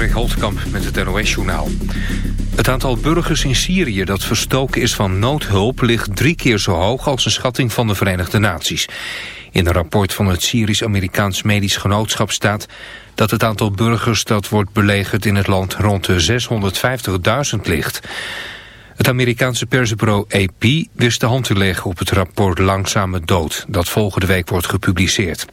Patrick met het NOS-journaal. Het aantal burgers in Syrië dat verstoken is van noodhulp... ligt drie keer zo hoog als een schatting van de Verenigde Naties. In een rapport van het Syrisch-Amerikaans Medisch Genootschap staat... dat het aantal burgers dat wordt belegerd in het land rond de 650.000 ligt. Het Amerikaanse persbureau AP wist de hand te leggen op het rapport Langzame Dood... dat volgende week wordt gepubliceerd.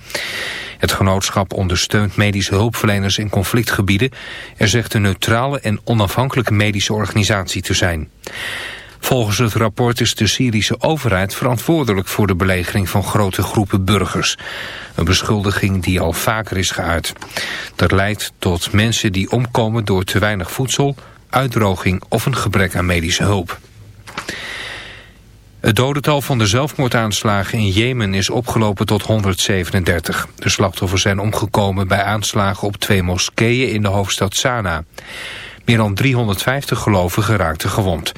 Het genootschap ondersteunt medische hulpverleners in conflictgebieden. Er zegt een neutrale en onafhankelijke medische organisatie te zijn. Volgens het rapport is de Syrische overheid verantwoordelijk voor de belegering van grote groepen burgers. Een beschuldiging die al vaker is geuit. Dat leidt tot mensen die omkomen door te weinig voedsel, uitdroging of een gebrek aan medische hulp. Het dodental van de zelfmoordaanslagen in Jemen is opgelopen tot 137. De slachtoffers zijn omgekomen bij aanslagen op twee moskeeën in de hoofdstad Sanaa. Meer dan 350 gelovigen raakten gewond.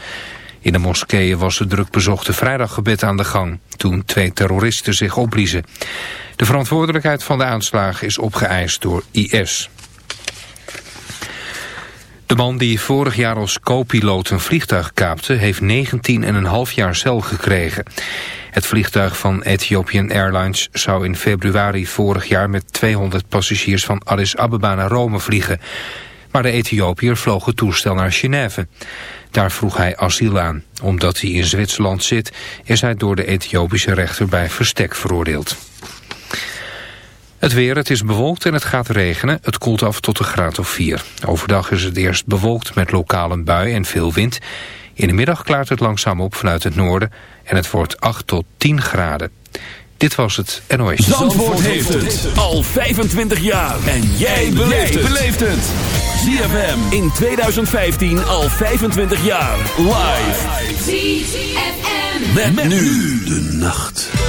In de moskeeën was het druk bezochte vrijdaggebed aan de gang... toen twee terroristen zich opbliezen. De verantwoordelijkheid van de aanslagen is opgeëist door IS. De man die vorig jaar als co-piloot een vliegtuig kaapte... heeft 19,5 jaar cel gekregen. Het vliegtuig van Ethiopian Airlines zou in februari vorig jaar... met 200 passagiers van Addis Ababa naar Rome vliegen. Maar de Ethiopiër vloog het toestel naar Genève. Daar vroeg hij asiel aan. Omdat hij in Zwitserland zit... is hij door de Ethiopische rechter bij verstek veroordeeld. Het weer, het is bewolkt en het gaat regenen. Het koelt af tot een graad of 4. Overdag is het eerst bewolkt met lokale bui en veel wind. In de middag klaart het langzaam op vanuit het noorden en het wordt 8 tot 10 graden. Dit was het NOS. Zandvoort, Zandvoort heeft het al 25 jaar. En jij beleeft het. ZFM in 2015 al 25 jaar. Live. ZFM. Met, met nu de nacht.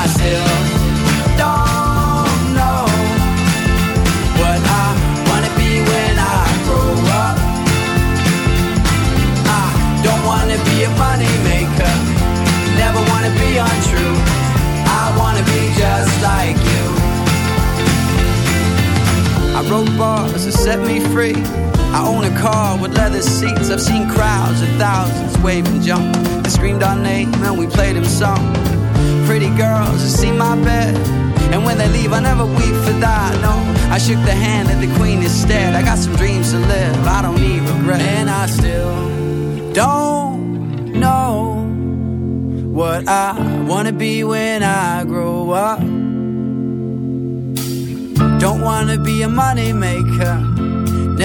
I free. I own a car with leather seats. I've seen crowds of thousands wave and jump. They screamed our name and we played them song. Pretty girls that see my bed. And when they leave, I never weep for that. No, I shook the hand of the queen instead. I got some dreams to live. I don't need regret. And I still don't know what I wanna be when I grow up. Don't wanna be a money maker,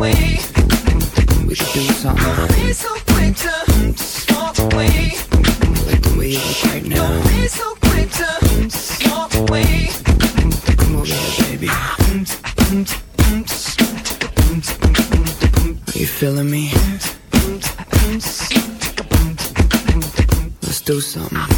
We should do something. So quick to away. Right now. Don't be so quick to away. Baby. You feeling me? Let's do something.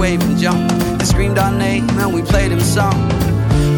wave and jump. They screamed our name and we played them song.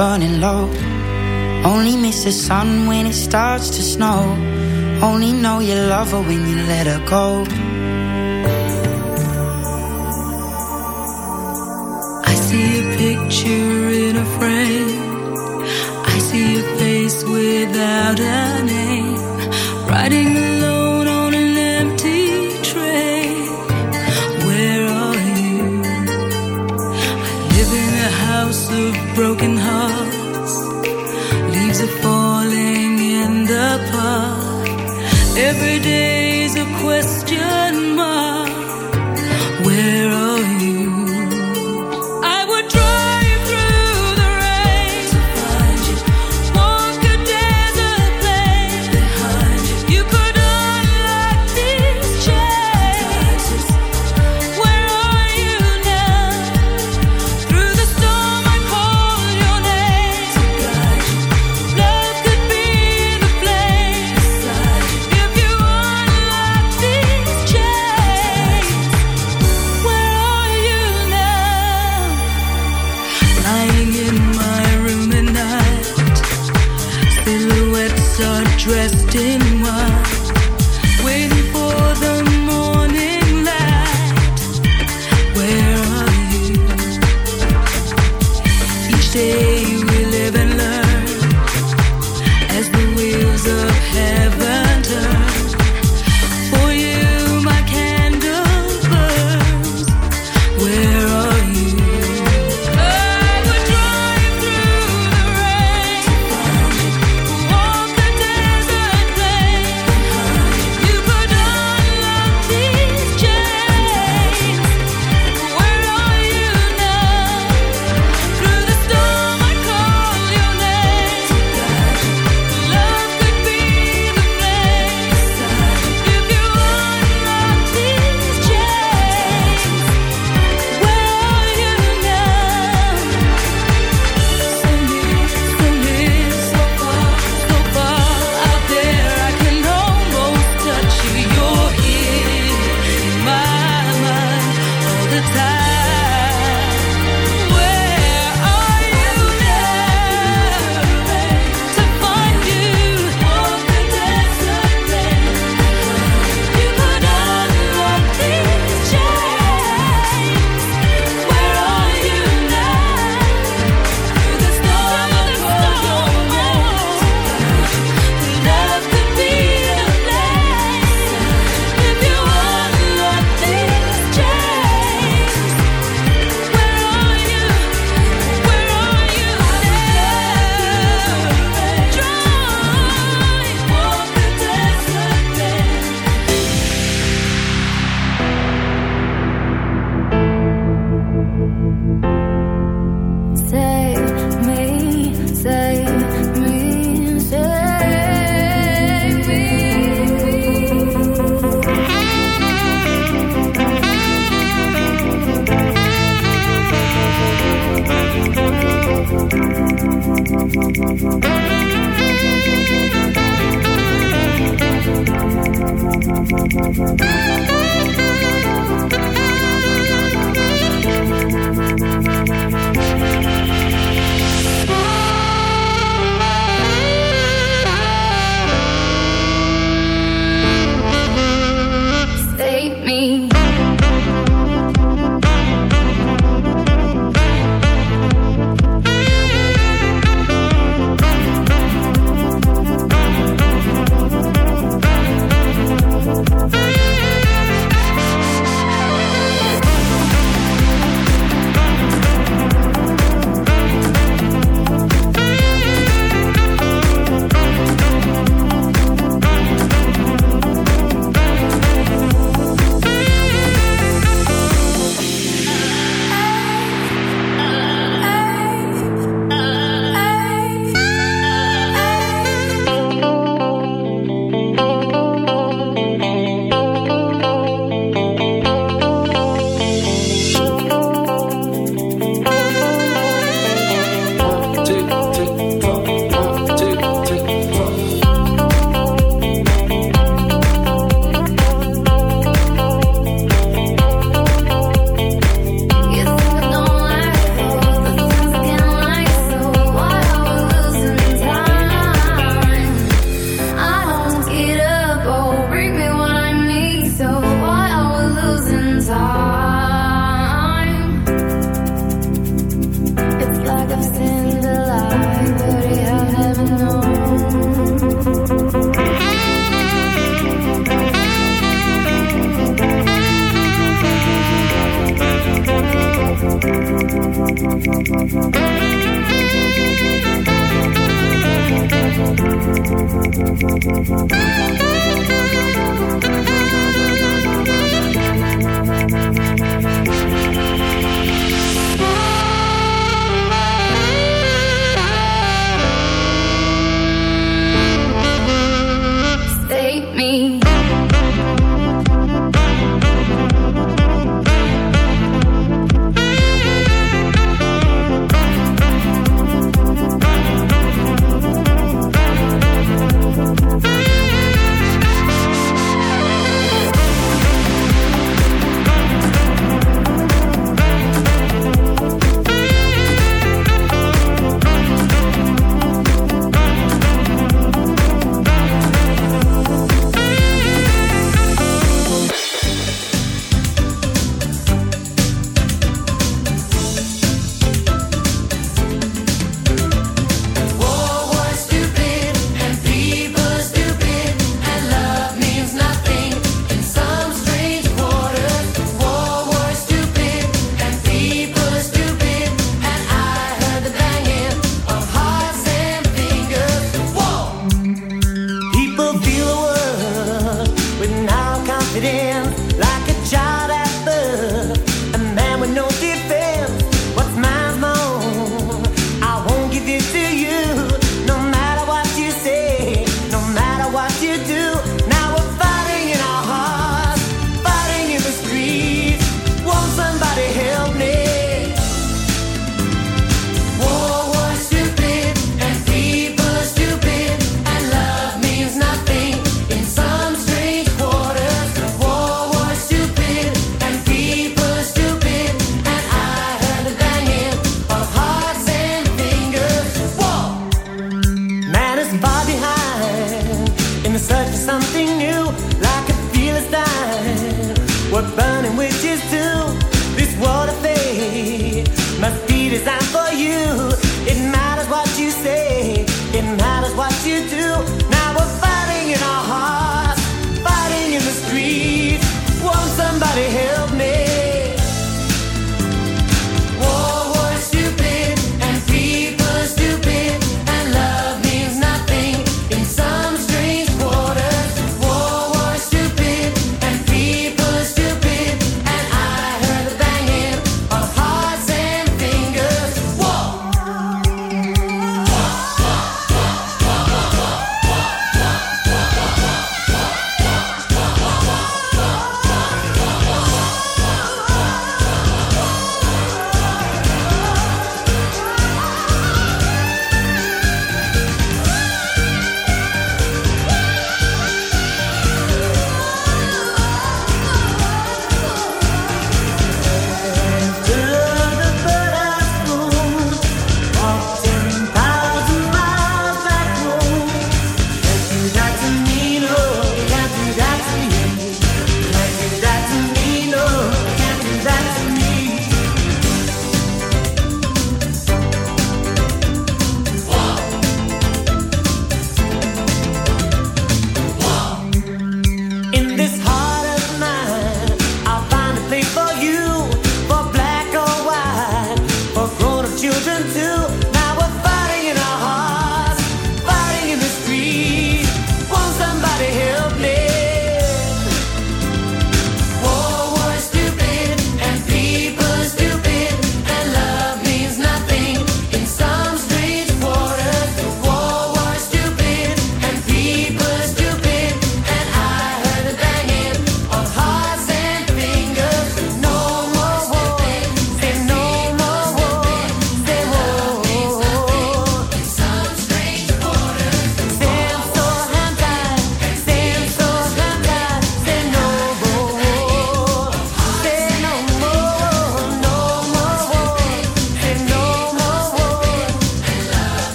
Burning low. Only miss the sun when it starts to snow. Only know you love her when you let her go. I see a picture in a frame. I see a face without a name. Riding of broken hearts. Leaves are falling in the park. Every day's